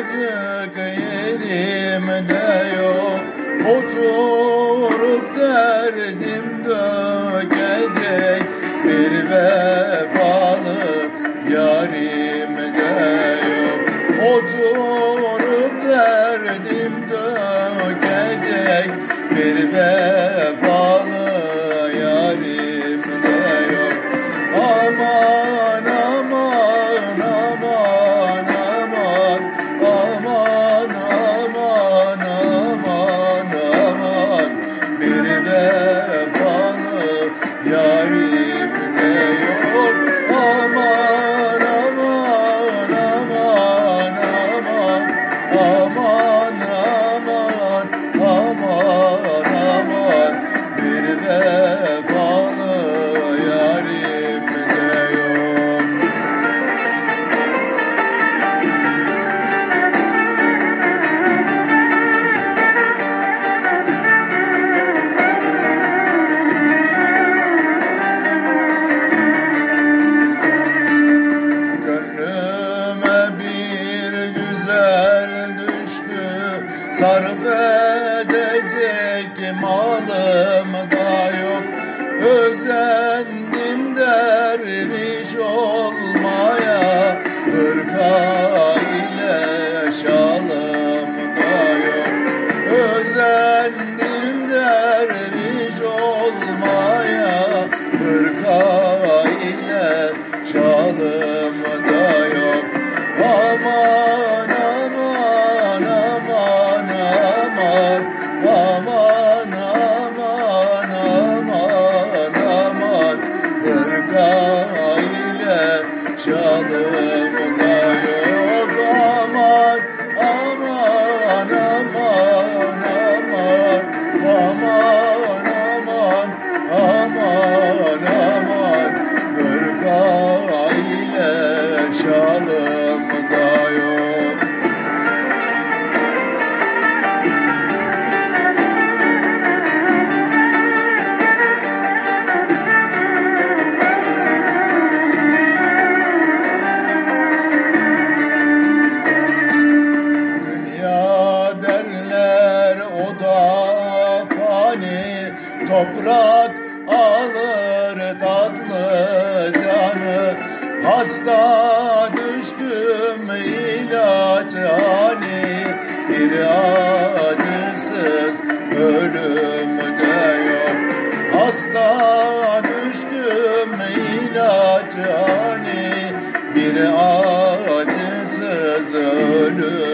Acık yerimde yok. Oturup derdim dökecek. Bir vefalı yarimde yok. Oturup derdim dökecek. Bir vefalı Sarf edecek malım da yok. Özendim derviş olmaya. Hırka ile şalım da yok. Özendim aman Aman aman aman Hırka ile şalım da yok Aman aman aman aman Aman aman aman aman Hırka ile şalım Toprak alır tatlı canı. Hasta düştüm ilaç hani Bir acısız ölüm de yok. Hasta düştüm ilaç hani Bir acısız ölüm